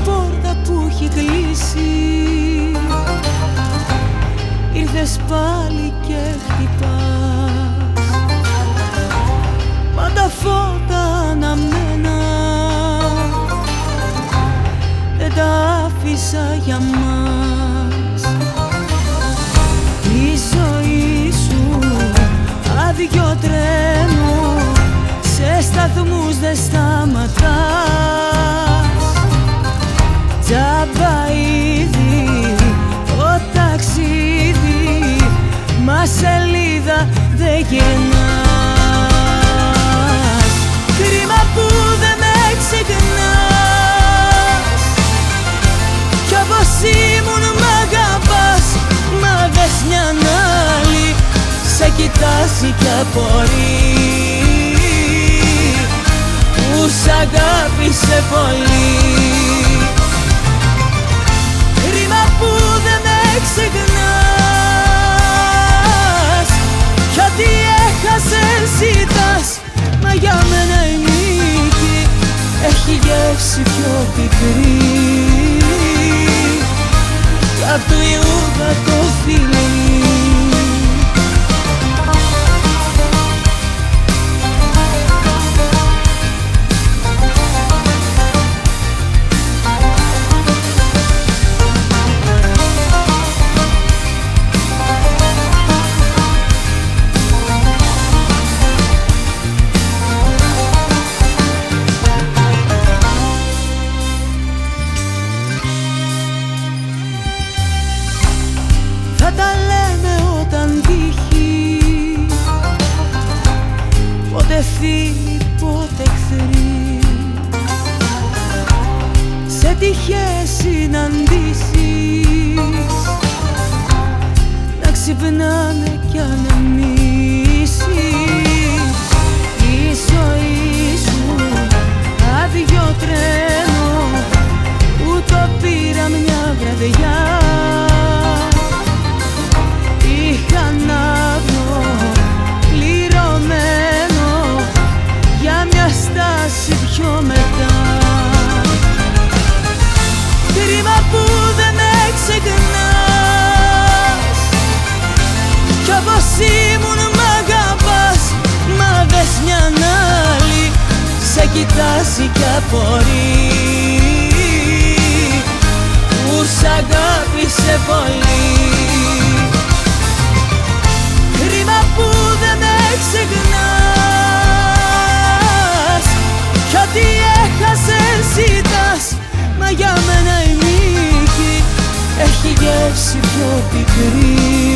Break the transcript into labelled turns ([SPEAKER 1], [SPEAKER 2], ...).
[SPEAKER 1] μια πόρτα που έχει κλείσει. Ήρθες πάλι και χτυπάς. Μα τα φώτα αναμένα. Δεν τα άφησα για μας. Η ζωή σου άδειο τρένο. Σε σταθμούς δεν σταματάς κοιτάζει κι απορεί. Που σ' αγάπησε πολύ. Ξεχνάς. Κι ό,τι έχασες ζητάς. Μα για μένα η νίκη έχει γεύση πιο πικρή τα λέμε όταν τύχει. Πότε φίλοι, πότε εχθροί Σε τυχές συναντήσεις. Να ξυπνάνε κι ανεμίσεις Η κοιτάζει κι απορεί. Που σ' αγάπησε πολύ. Κρίμα που δεν με ξεχνάς. Κι ό,τι έχασες ζητάς. Μα για μένα η νίκη Έχει γεύση πιο πικρή